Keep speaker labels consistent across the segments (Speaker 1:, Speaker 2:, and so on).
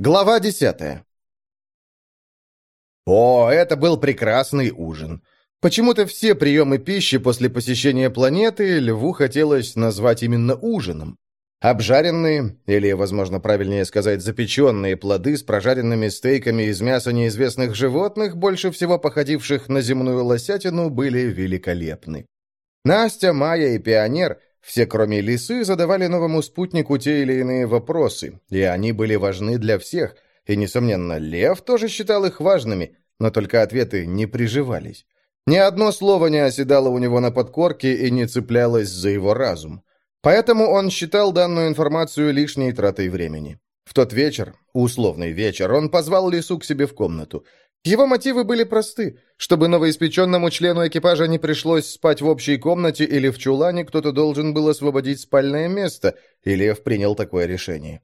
Speaker 1: Глава десятая. О, это был прекрасный ужин. Почему-то все приемы пищи после посещения планеты Льву хотелось назвать именно ужином. Обжаренные, или, возможно, правильнее сказать, запеченные плоды с прожаренными стейками из мяса неизвестных животных, больше всего походивших на земную лосятину, были великолепны. Настя, Майя и Пионер – все, кроме лисы, задавали новому спутнику те или иные вопросы, и они были важны для всех, и, несомненно, Лев тоже считал их важными, но только ответы не приживались. Ни одно слово не оседало у него на подкорке и не цеплялось за его разум. Поэтому он считал данную информацию лишней тратой времени. В тот вечер, условный вечер, он позвал Лису к себе в комнату. Его мотивы были просты. Чтобы новоиспеченному члену экипажа не пришлось спать в общей комнате или в чулане, кто-то должен был освободить спальное место, и Лев принял такое решение.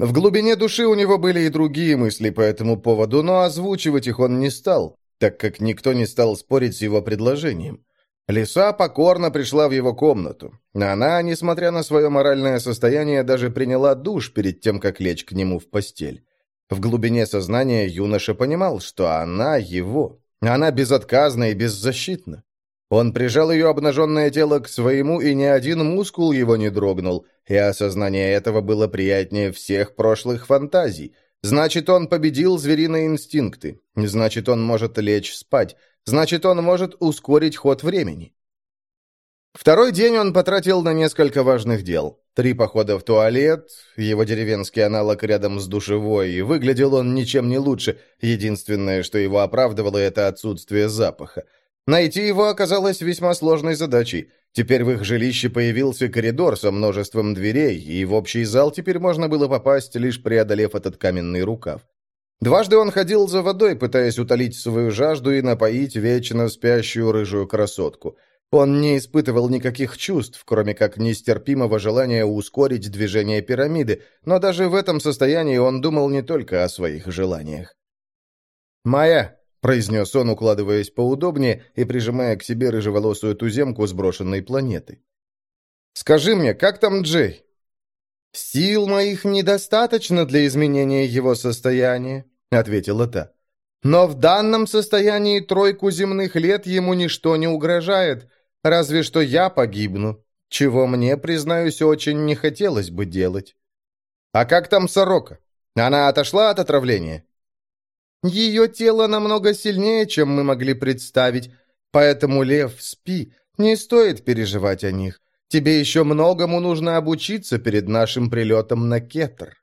Speaker 1: В глубине души у него были и другие мысли по этому поводу, но озвучивать их он не стал, так как никто не стал спорить с его предложением. Лиса покорно пришла в его комнату. Она, несмотря на свое моральное состояние, даже приняла душ перед тем, как лечь к нему в постель. В глубине сознания юноша понимал, что она его. Она безотказна и беззащитна. Он прижал ее обнаженное тело к своему, и ни один мускул его не дрогнул, и осознание этого было приятнее всех прошлых фантазий. Значит, он победил звериные инстинкты. Значит, он может лечь спать. Значит, он может ускорить ход времени. Второй день он потратил на несколько важных дел. Три похода в туалет, его деревенский аналог рядом с душевой, и выглядел он ничем не лучше. Единственное, что его оправдывало, это отсутствие запаха. Найти его оказалось весьма сложной задачей. Теперь в их жилище появился коридор со множеством дверей, и в общий зал теперь можно было попасть, лишь преодолев этот каменный рукав. Дважды он ходил за водой, пытаясь утолить свою жажду и напоить вечно спящую рыжую красотку – он не испытывал никаких чувств, кроме как нестерпимого желания ускорить движение пирамиды, но даже в этом состоянии он думал не только о своих желаниях. «Майя», — произнес он, укладываясь поудобнее и прижимая к себе рыжеволосую туземку сброшенной планеты. «Скажи мне, как там Джей?» «Сил моих недостаточно для изменения его состояния», — ответила та. «Но в данном состоянии тройку земных лет ему ничто не угрожает». Разве что я погибну, чего мне, признаюсь, очень не хотелось бы делать. А как там сорока? Она отошла от отравления? Ее тело намного сильнее, чем мы могли представить, поэтому, Лев, спи, не стоит переживать о них. Тебе еще многому нужно обучиться перед нашим прилетом на Кетр.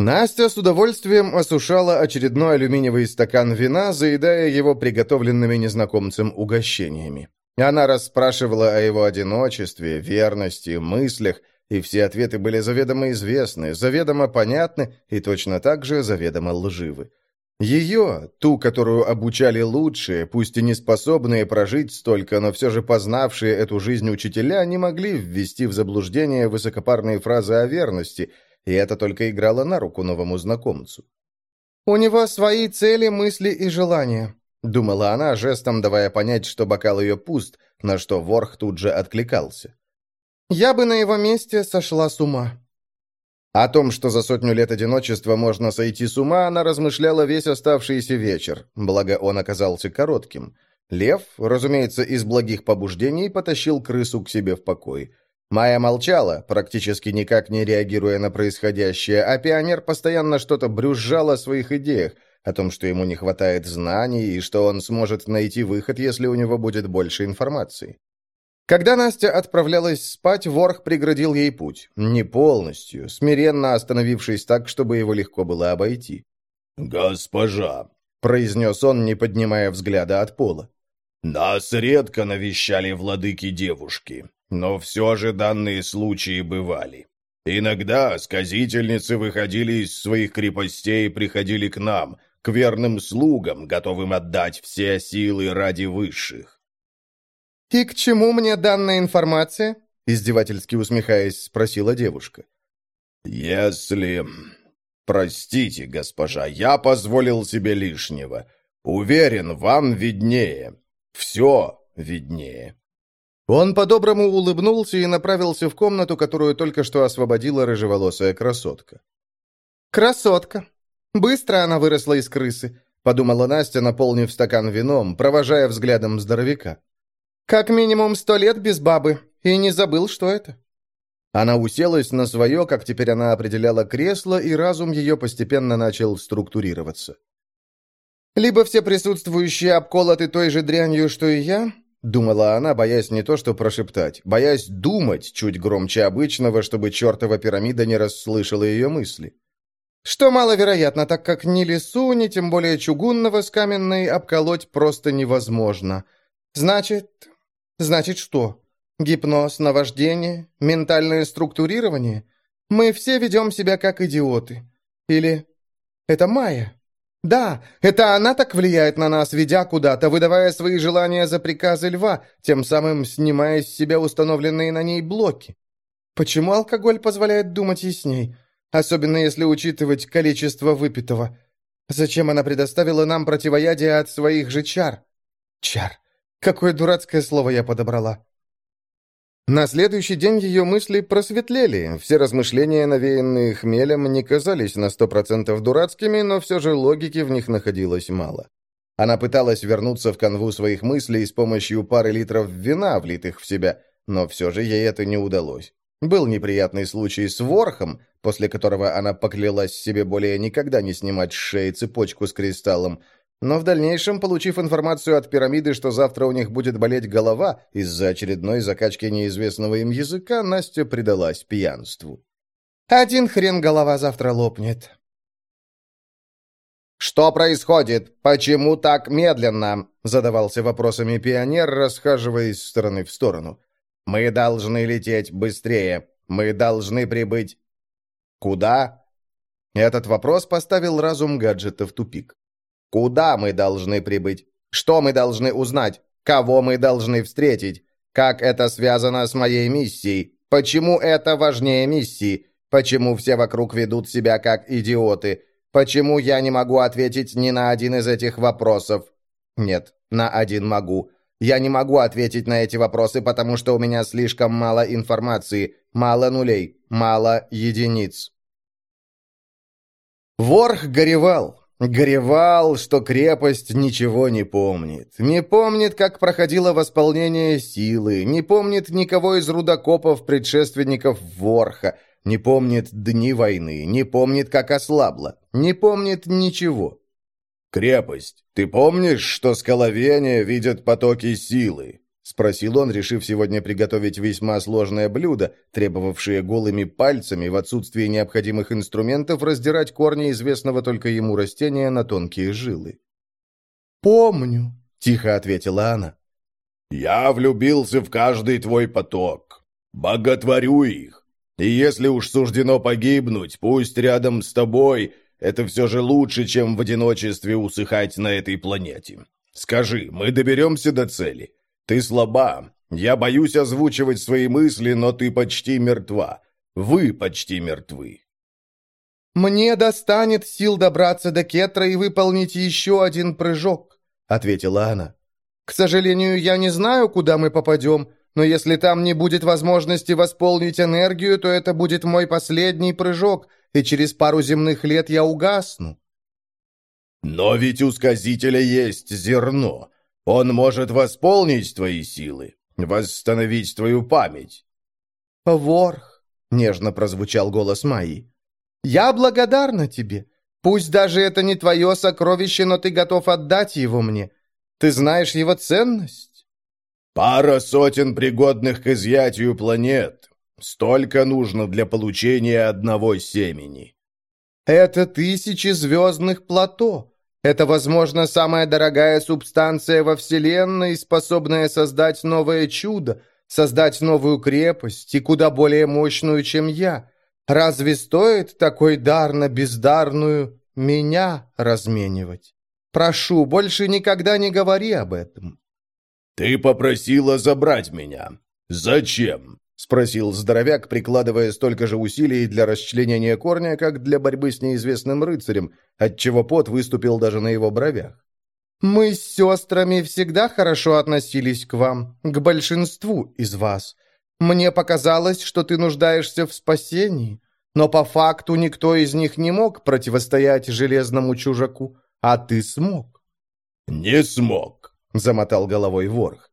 Speaker 1: Настя с удовольствием осушала очередной алюминиевый стакан вина, заедая его приготовленными незнакомцем угощениями. Она расспрашивала о его одиночестве, верности, мыслях, и все ответы были заведомо известны, заведомо понятны и точно так же заведомо лживы. Ее, ту, которую обучали лучшие, пусть и не способные прожить столько, но все же познавшие эту жизнь учителя, не могли ввести в заблуждение высокопарные фразы о верности – и это только играло на руку новому знакомцу. «У него свои цели, мысли и желания», — думала она, жестом давая понять, что бокал ее пуст, на что Ворх тут же откликался. «Я бы на его месте сошла с ума». О том, что за сотню лет одиночества можно сойти с ума, она размышляла весь оставшийся вечер, благо он оказался коротким. Лев, разумеется, из благих побуждений потащил крысу к себе в покой. Майя молчала, практически никак не реагируя на происходящее, а пионер постоянно что-то брюзжал о своих идеях, о том, что ему не хватает знаний и что он сможет найти выход, если у него будет больше информации. Когда Настя отправлялась спать, Ворх преградил ей путь. Не полностью, смиренно остановившись так, чтобы его легко было обойти.
Speaker 2: «Госпожа», —
Speaker 1: произнес он, не поднимая взгляда от пола.
Speaker 2: «Нас редко навещали владыки девушки. Но все же данные случаи бывали. Иногда сказительницы выходили из своих крепостей и приходили к нам, к верным слугам, готовым отдать все силы ради высших.
Speaker 1: «И к чему мне данная информация?» издевательски усмехаясь, спросила девушка.
Speaker 2: «Если... Простите, госпожа, я позволил себе лишнего. Уверен, вам виднее. Все виднее».
Speaker 1: Он по-доброму улыбнулся и направился в комнату, которую только что освободила рыжеволосая красотка. «Красотка! Быстро она выросла из крысы», — подумала Настя, наполнив стакан вином, провожая взглядом здоровяка. «Как минимум сто лет без бабы, и не забыл, что это». Она уселась на свое, как теперь она определяла кресло, и разум ее постепенно начал структурироваться. «Либо все присутствующие обколоты той же дрянью, что и я», — думала она, боясь не то что прошептать, боясь думать чуть громче обычного, чтобы чертова пирамида не расслышала ее мысли. Что маловероятно, так как ни лесу, ни тем более чугунного с каменной обколоть просто невозможно. Значит... Значит что? Гипноз, наваждение, ментальное структурирование? Мы все ведем себя как идиоты. Или... Это Майя? Да, это она так влияет на нас, ведя куда-то, выдавая свои желания за приказы льва, тем самым снимая с себя установленные на ней блоки. Почему алкоголь позволяет думать ясней? особенно если учитывать количество выпитого. Зачем она предоставила нам противоядие от своих же чар? Чар. Какое дурацкое слово я подобрала. На следующий день ее мысли просветлели. Все размышления, навеянные хмелем, не казались на сто процентов дурацкими, но все же логики в них находилось мало. Она пыталась вернуться в канву своих мыслей с помощью пары литров вина, влитых в себя, но все же ей это не удалось. Был неприятный случай с Ворхом, после которого она поклялась себе более никогда не снимать с шеи цепочку с кристаллом, но в дальнейшем, получив информацию от пирамиды, что завтра у них будет болеть голова из-за очередной закачки неизвестного им языка, Настя предалась пьянству. «Один хрен голова завтра лопнет».
Speaker 2: «Что происходит? Почему так медленно?» задавался вопросами пионер, расхаживая из стороны в сторону. «Мы должны лететь быстрее. Мы должны прибыть Куда? Этот вопрос поставил разум гаджета в тупик. Куда мы должны прибыть? Что мы должны узнать? Кого мы должны встретить? Как это связано с моей миссией? Почему это важнее миссии? Почему все вокруг ведут себя как идиоты? Почему я не могу ответить ни на один из этих вопросов? Нет, на один могу. Я не могу ответить на эти вопросы, потому что у меня слишком мало информации, мало нулей, мало единиц. Ворх горевал. Горевал, что крепость ничего не помнит. Не помнит, как проходило восполнение силы, не помнит никого из рудокопов, предшественников Ворха, не помнит дни войны, не помнит, как ослабла, не помнит ничего. «Крепость, ты помнишь, что скаловения видят потоки силы?» — спросил он, решив сегодня приготовить весьма сложное блюдо, требовавшее голыми пальцами в отсутствии необходимых инструментов раздирать корни известного только ему растения на тонкие жилы.
Speaker 1: «Помню», — тихо ответила она.
Speaker 2: «Я влюбился в каждый твой поток. Боготворю их. И если уж суждено погибнуть, пусть рядом с тобой, это все же лучше, чем в одиночестве усыхать на этой планете. Скажи, мы доберемся до цели?» Ты слаба. Я боюсь озвучивать свои мысли, но ты почти мертва. Вы почти мертвы.
Speaker 1: «Мне достанет сил добраться до Кетра и выполнить еще один прыжок», — ответила она. «К сожалению, я не знаю, куда мы попадем, но если там не будет возможности восполнить энергию, то это будет мой последний прыжок, и через пару земных лет я угасну».
Speaker 2: «Но ведь у сказителя есть зерно. Он может восполнить твои силы, восстановить твою память».
Speaker 1: «Ворх», — нежно прозвучал голос Майи, — «я благодарна тебе. Пусть даже это не твое сокровище, но ты готов отдать его мне. Ты знаешь его ценность?»
Speaker 2: «Пара сотен пригодных к изъятию планет. Столько нужно для получения одного семени».
Speaker 1: «Это тысячи звездных плато. Это, возможно, самая дорогая субстанция во Вселенной, способная создать новое чудо, создать новую крепость и куда более мощную, чем я. Разве стоит такой дар на бездарную меня разменивать? Прошу, больше никогда не говори об этом».
Speaker 2: «Ты попросила забрать меня. Зачем?» — спросил здоровяк, прикладывая столько же усилий для расчленения корня, как для борьбы с неизвестным рыцарем, отчего пот выступил даже на его бровях.
Speaker 1: «Мы с сестрами всегда хорошо относились к вам, к большинству из вас. Мне показалось, что ты нуждаешься в спасении. Но по факту никто из них не мог противостоять железному чужаку, а ты смог».
Speaker 2: «Не смог», — замотал головой ворох.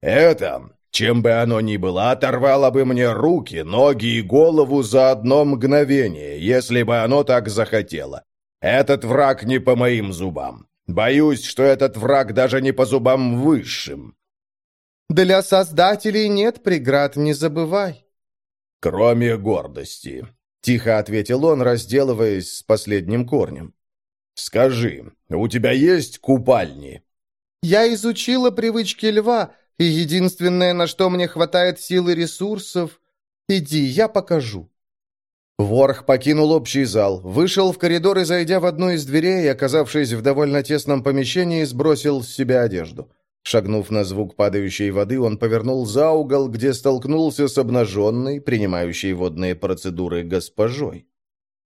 Speaker 2: «Это, чем бы оно ни было, оторвало бы мне руки, ноги и голову за одно мгновение, если бы оно так захотело. Этот враг не по моим зубам. Боюсь, что этот враг даже не по зубам высшим».
Speaker 1: «Для создателей нет преград, не забывай».
Speaker 2: «Кроме гордости», — тихо ответил он, разделываясь с последним корнем. «Скажи, у тебя есть купальни?»
Speaker 1: «Я изучила привычки льва, и единственное, на что мне хватает сил и ресурсов... Иди, я покажу». Ворх покинул общий зал, вышел в коридор и, зайдя в одну из дверей, оказавшись в довольно тесном помещении, сбросил с себя одежду. Шагнув на звук падающей воды, он повернул за угол, где столкнулся с обнаженной, принимающей водные процедуры госпожой.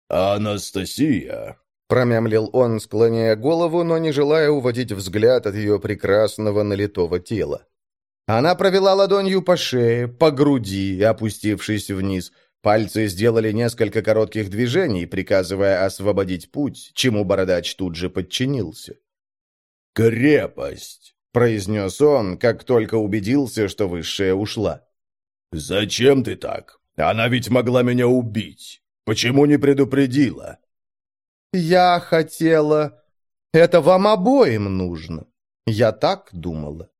Speaker 2: «Анастасия!»
Speaker 1: — промямлил он, склоняя голову, но не желая уводить взгляд от ее прекрасного налитого тела. Она провела ладонью по шее, по груди, опустившись вниз. Пальцы сделали несколько коротких движений, приказывая освободить путь, чему бородач тут же подчинился.
Speaker 2: «Крепость!»
Speaker 1: — произнес он, как только убедился, что высшая ушла.
Speaker 2: «Зачем ты так? Она ведь могла меня убить. Почему не предупредила?»
Speaker 1: «Я хотела... Это вам обоим нужно. Я так думала».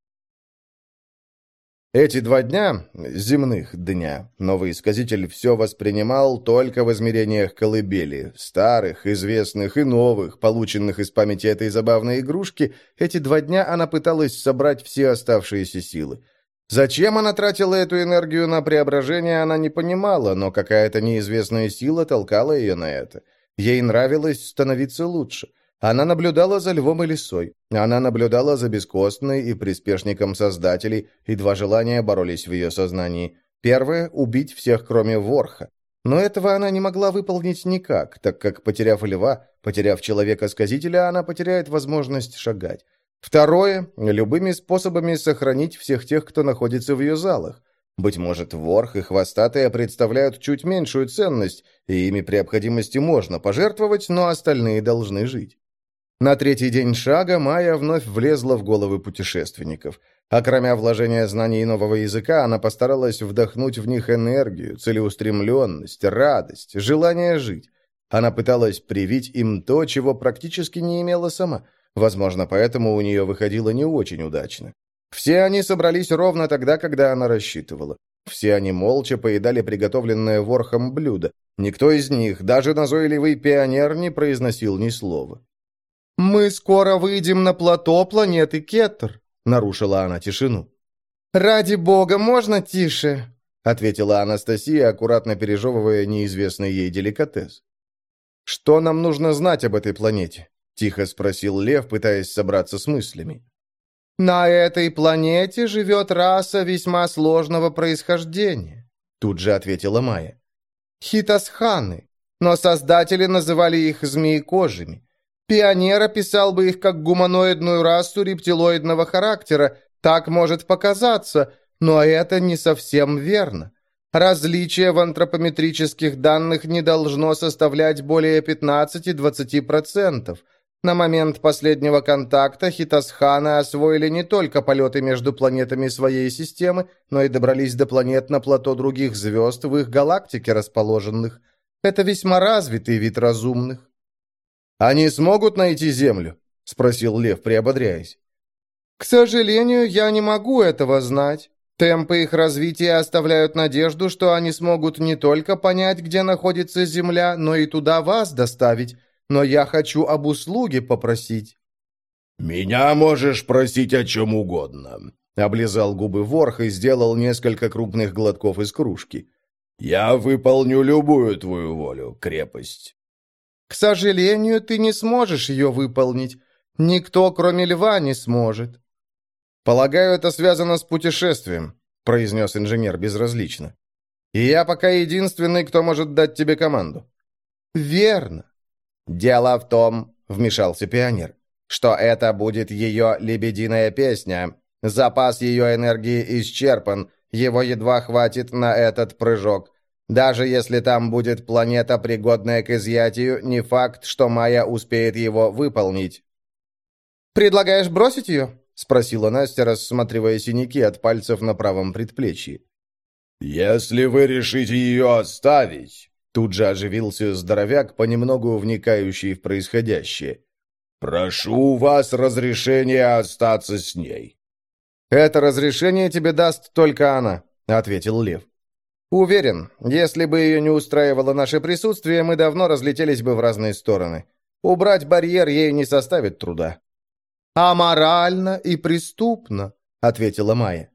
Speaker 1: Эти два дня, земных дня, новый исказитель все воспринимал только в измерениях колыбели, старых, известных и новых, полученных из памяти этой забавной игрушки, эти два дня она пыталась собрать все оставшиеся силы. Зачем она тратила эту энергию на преображение, она не понимала, но какая-то неизвестная сила толкала ее на это. Ей нравилось становиться лучше. Она наблюдала за львом и лисой. Она наблюдала за бескостной и приспешником создателей, и два желания боролись в ее сознании. Первое — убить всех, кроме Ворха. Но этого она не могла выполнить никак, так как, потеряв льва, потеряв человека-сказителя, она потеряет возможность шагать. Второе — любыми способами сохранить всех тех, кто находится в ее залах. Быть может, ворх и хвостатые представляют чуть меньшую ценность, и ими при необходимости можно пожертвовать, но остальные должны жить. На третий день шага Майя вновь влезла в головы путешественников. А кроме вложения знаний нового языка, она постаралась вдохнуть в них энергию, целеустремленность, радость, желание жить. Она пыталась привить им то, чего практически не имела сама. Возможно, поэтому у нее выходило не очень удачно. Все они собрались ровно тогда, когда она рассчитывала. Все они молча поедали приготовленное ворхом блюдо. Никто из них, даже назойливый пионер, не произносил ни слова. «Мы скоро выйдем на плато планеты Кеттер», — нарушила она тишину. «Ради бога, можно тише?» — ответила Анастасия, аккуратно пережевывая неизвестный ей деликатес. «Что нам нужно знать об этой планете?» — тихо спросил Лев, пытаясь собраться с мыслями. «На этой планете живет раса весьма сложного происхождения», — тут же ответила Майя. «Хитосханы, но создатели называли их змеекожими. Пионер описал бы их как гуманоидную расу рептилоидного характера. Так может показаться, но это не совсем верно. Различие в антропометрических данных не должно составлять более 15-20%. На момент последнего контакта хитосханы освоили не только полеты между планетами своей системы, но и добрались до планет на плато других звезд в их галактике расположенных. Это весьма развитый вид разумных. «Они смогут найти землю?» — спросил Лев, приободряясь. «К сожалению, я не могу этого знать. Темпы их развития оставляют надежду, что они смогут не только понять, где находится Земля, но и туда вас доставить. Но я хочу об услуге попросить».
Speaker 2: «Меня можешь просить о чем угодно», — облизал губы ворх и сделал несколько крупных глотков из кружки. «Я выполню любую твою волю, крепость».
Speaker 1: К сожалению, ты не сможешь ее выполнить. Никто, кроме льва, не сможет». «Полагаю, это связано с путешествием», — произнес инженер безразлично. «И я пока единственный, кто может дать тебе команду». «Верно». «Дело в том», — вмешался пионер, «что это будет ее лебединая песня. Запас ее энергии исчерпан, его едва хватит на этот прыжок. Даже если там будет планета, пригодная к изъятию, не факт, что Майя успеет его выполнить». «Предлагаешь бросить ее?» — спросила Настя, рассматривая синяки от пальцев на правом предплечье.
Speaker 2: «Если вы решите ее оставить...» Тут же оживился здоровяк, понемногу вникающий в происходящее. «Прошу вас разрешения остаться с ней».
Speaker 1: «Это разрешение тебе даст только она», — ответил Лев. «Уверен, если бы ее не устраивало наше присутствие, мы давно разлетелись бы в разные стороны. Убрать барьер ей не составит труда». «Аморально и преступно», — ответила Майя.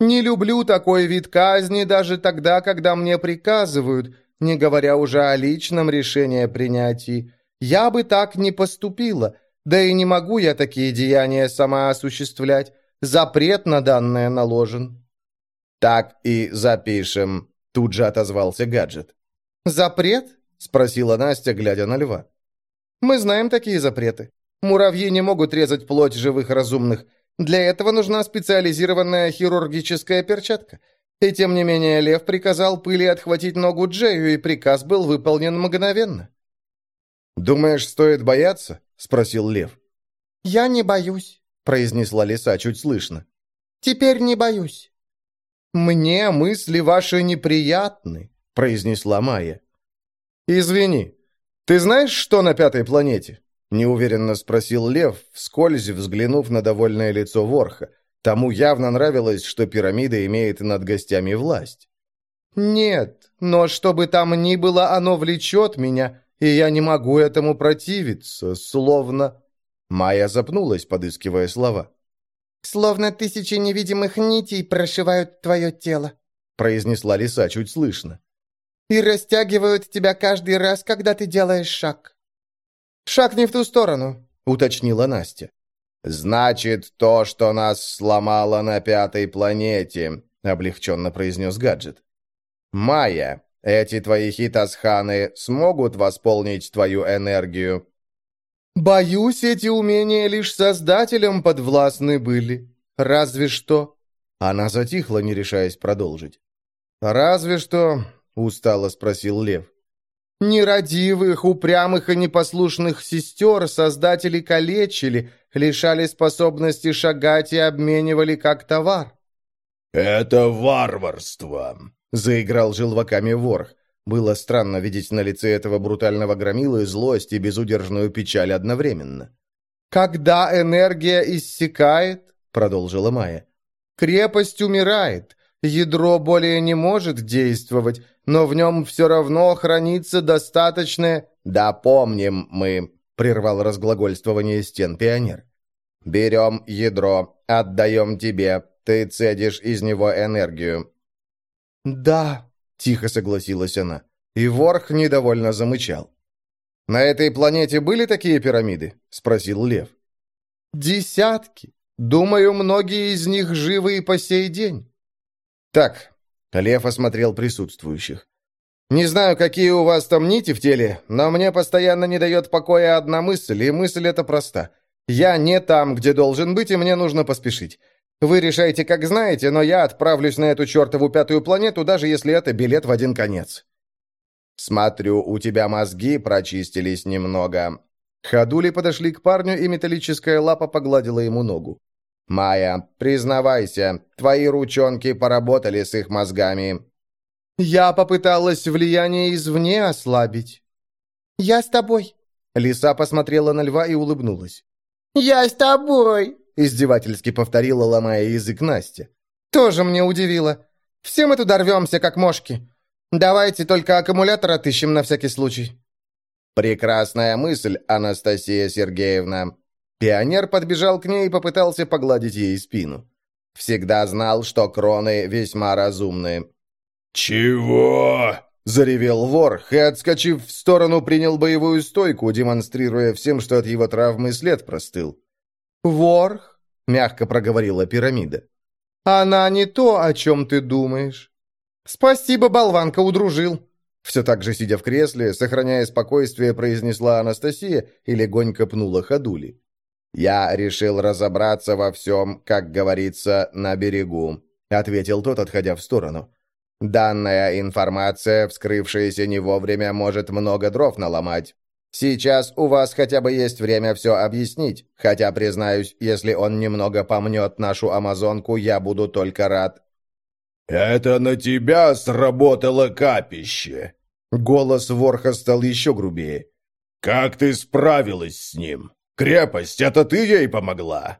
Speaker 1: «Не люблю такой вид казни даже тогда, когда мне приказывают, не говоря уже о личном решении принятии. Я бы так не поступила, да и не могу я такие деяния сама осуществлять. Запрет на данное наложен».
Speaker 2: «Так и запишем», — тут же отозвался гаджет.
Speaker 1: «Запрет?» — спросила Настя, глядя на льва. «Мы знаем такие запреты. Муравьи не могут резать плоть живых разумных. Для этого нужна специализированная хирургическая перчатка. И тем не менее лев приказал пыли отхватить ногу Джею, и приказ был выполнен мгновенно».
Speaker 2: «Думаешь, стоит бояться?» — спросил лев.
Speaker 1: «Я не боюсь», — произнесла лиса чуть слышно. «Теперь не боюсь». «Мне мысли ваши неприятны», — произнесла Майя. «Извини, ты знаешь, что на пятой планете?» — неуверенно спросил Лев, вскользь взглянув на довольное лицо Ворха. Тому явно нравилось, что пирамида имеет над гостями власть. «Нет, но что бы там ни было, оно влечет меня, и я не могу этому противиться, словно...» Майя запнулась, подыскивая слова.
Speaker 3: «Словно тысячи невидимых нитей прошивают твое тело»,
Speaker 1: произнесла лиса чуть слышно.
Speaker 3: «И растягивают тебя каждый раз, когда ты делаешь шаг».
Speaker 1: «Шаг не в ту сторону», — уточнила Настя.
Speaker 2: «Значит, то, что нас сломало на пятой планете», — облегченно произнес гаджет. «Майя, эти твои хитасханы смогут восполнить твою энергию?»
Speaker 1: «Боюсь, эти умения лишь создателям подвластны были. Разве что...» Она затихла, не решаясь продолжить. «Разве что...» — устало спросил Лев. «Нерадивых, упрямых и непослушных сестер создатели калечили, лишали способности шагать и обменивали как товар».
Speaker 2: «Это варварство», — заиграл желваками ворх. Было странно видеть на лице этого брутального громилы злость и безудержную печаль одновременно.
Speaker 1: «Когда энергия иссякает, — продолжила Майя, — крепость умирает, ядро более не может действовать, но в нем все равно хранится достаточное...»
Speaker 2: «Да помним мы», — прервал разглагольствование стен пионер. «Берем ядро, отдаем тебе, ты цедишь из него энергию».
Speaker 1: «Да», Тихо согласилась она. И Ворх недовольно замычал. «На этой планете были такие пирамиды?» — спросил Лев. «Десятки. Думаю, многие из них живы и по сей день». «Так», — Лев осмотрел присутствующих. «Не знаю, какие у вас там нити в теле, но мне постоянно не дает покоя одна мысль, и мысль эта проста. Я не там, где должен быть, и мне нужно поспешить. Вы решаете, как знаете, но я отправлюсь на эту чертову пятую планету, даже если это билет в один конец».
Speaker 2: «Смотрю, у тебя мозги прочистились немного».
Speaker 1: Ходули подошли к парню, и металлическая лапа погладила ему ногу.
Speaker 2: «Майя, признавайся, твои ручонки поработали с их мозгами».
Speaker 1: «Я попыталась влияние извне ослабить».
Speaker 3: «Я с тобой».
Speaker 1: Лиса посмотрела на льва и улыбнулась.
Speaker 3: «Я с тобой!»
Speaker 1: — издевательски повторила, ломая язык Настя. «Тоже мне удивило. Все мы туда рвемся, как мошки. Давайте только аккумулятор отыщем на всякий случай».
Speaker 2: «Прекрасная мысль, Анастасия Сергеевна».
Speaker 1: Пионер подбежал к ней и попытался погладить ей спину.
Speaker 2: «Всегда знал, что кроны весьма разумны».
Speaker 4: «Чего?»
Speaker 1: — заревел ворх и, отскочив в сторону, принял боевую стойку, демонстрируя всем, что от его травмы след простыл. «Ворх», — мягко проговорила пирамида, — «она не то, о чем ты думаешь». «Спасибо, болванка, удружил». Все так же, сидя в кресле, сохраняя спокойствие, произнесла Анастасия и легонько пнула ходули.
Speaker 2: «Я решил разобраться во всем, как говорится, на берегу», — ответил тот, отходя в сторону.
Speaker 1: Данная информация, вскрывшаяся не вовремя, может много дров наломать. Сейчас у вас хотя бы есть время все объяснить, хотя, признаюсь, если он немного помнет нашу амазонку, я буду только рад».
Speaker 4: «Это на тебя сработало капище!»
Speaker 1: Голос Ворха стал еще грубее.
Speaker 4: «Как ты справилась с ним? Крепость, это ты ей помогла?»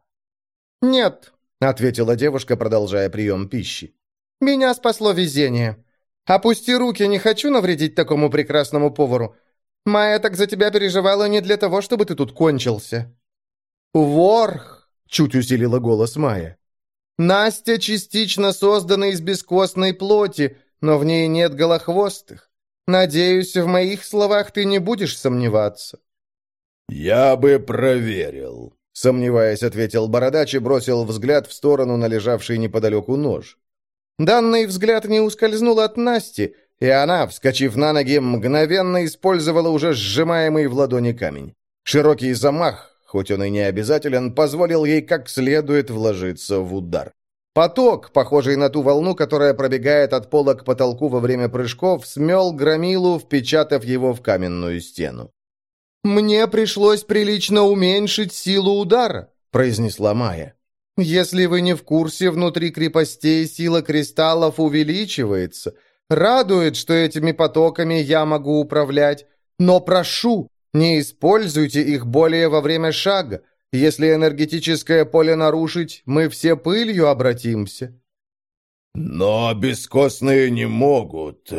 Speaker 3: «Нет», —
Speaker 1: ответила девушка, продолжая прием пищи.
Speaker 3: «Меня спасло везение. Опусти руки, не хочу навредить такому прекрасному повару. Майя так за тебя переживала не для того, чтобы ты тут кончился».
Speaker 1: «Ворх!» — чуть усилила голос Майя. «Настя частично создана из бескостной плоти, но в ней нет голохвостых. Надеюсь, в моих словах ты не будешь сомневаться».
Speaker 4: «Я бы проверил», —
Speaker 1: сомневаясь, ответил Бородач и бросил взгляд в сторону на лежавший неподалеку нож. Данный взгляд не ускользнул от Насти, и она, вскочив на ноги, мгновенно использовала уже сжимаемый в ладони камень. Широкий замах, хоть он и не обязателен, позволил ей как следует вложиться в удар. Поток, похожий на ту волну, которая пробегает от пола к потолку во время прыжков, смел громилу, впечатав его в каменную стену. «Мне пришлось прилично уменьшить силу удара», — произнесла Майя. «Если вы не в курсе, внутри крепостей сила кристаллов увеличивается. Радует, что этими потоками я могу управлять. Но прошу, не используйте их более во время шага. Если энергетическое поле нарушить, мы все пылью обратимся».
Speaker 4: «Но бескостные не могут.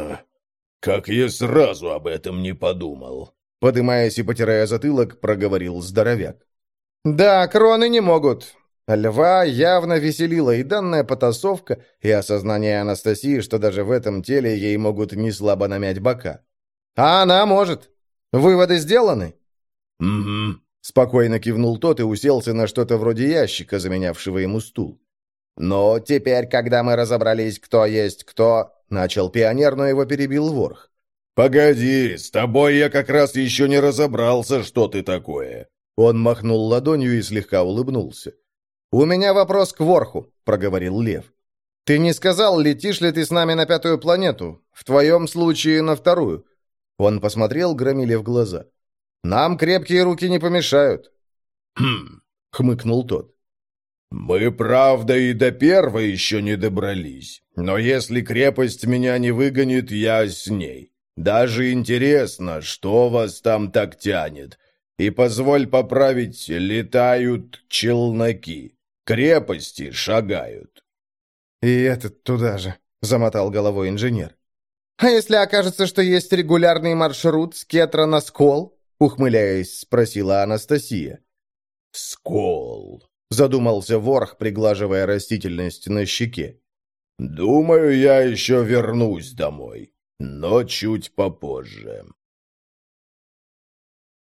Speaker 4: Как я сразу об этом не подумал», —
Speaker 1: подымаясь и потирая затылок, проговорил здоровяк.
Speaker 3: «Да, кроны не могут.
Speaker 1: Льва явно веселила и данная потасовка, и осознание Анастасии, что даже в этом теле ей могут не слабо намять бока. «А она может. Выводы сделаны?»
Speaker 4: «Угу»,
Speaker 1: Спокойно кивнул тот и уселся на что-то вроде ящика, заменявшего ему стул. «Но теперь, когда мы разобрались, кто есть кто...» Начал пионер, но его перебил ворх.
Speaker 4: «Погоди, с тобой я как раз еще не разобрался, что ты такое».
Speaker 1: Он махнул ладонью и слегка улыбнулся. «У меня вопрос к ворху», — проговорил Лев. «Ты не сказал, летишь ли ты с нами на пятую планету? В твоем случае на вторую». Он посмотрел Громиле в глаза. Нам крепкие руки не помешают».
Speaker 4: «Хм», —
Speaker 1: хмыкнул тот.
Speaker 4: «Мы, правда, и до первой еще не добрались. Но если крепость меня не выгонит, я с ней. Даже интересно, что вас там так тянет. И позволь поправить, летают челноки. Крепости шагают».
Speaker 1: «И этот туда же», — замотал головой инженер.
Speaker 3: «А если окажется, что есть регулярный маршрут с Кетра на Скол?»
Speaker 1: ухмыляясь, спросила Анастасия.
Speaker 4: «Скол», —
Speaker 1: задумался ворх, приглаживая растительность на щеке.
Speaker 4: «Думаю, я еще вернусь домой, но чуть попозже».